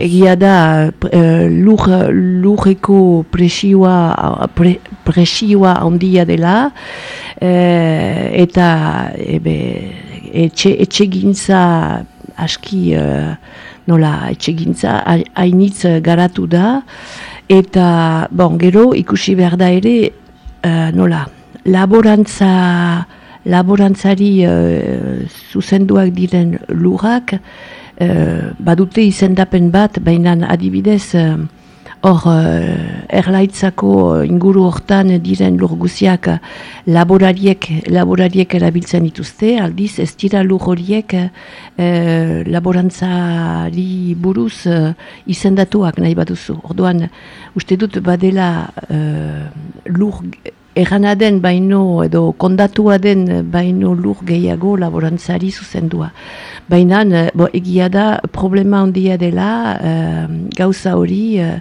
egia da uh, lur, lurreko presioa, pre, presioa ondia dela eta ebe, etxe, etxe gintza aski uh, nola etxe gintza hainitz garatu da eta bon, gero ikusi behar da ere nola laborantza laborantzari uh, zuzenduak diren lurrak uh, badute izendapen bat, baina adibidez uh, hor uh, erlaitzako inguru hortan diren lur guziak laborariek, laborariek erabiltzen dituzte, aldiz ez dira lur horiek uh, laborantzari buruz uh, izendatuak nahi baduzu. Orduan, uste dut badela uh, lur Erana den baino edo kondatua den baino lur gehiago laborantzari zuzendua. Baina egia da problema handia dela uh, gauza hori uh,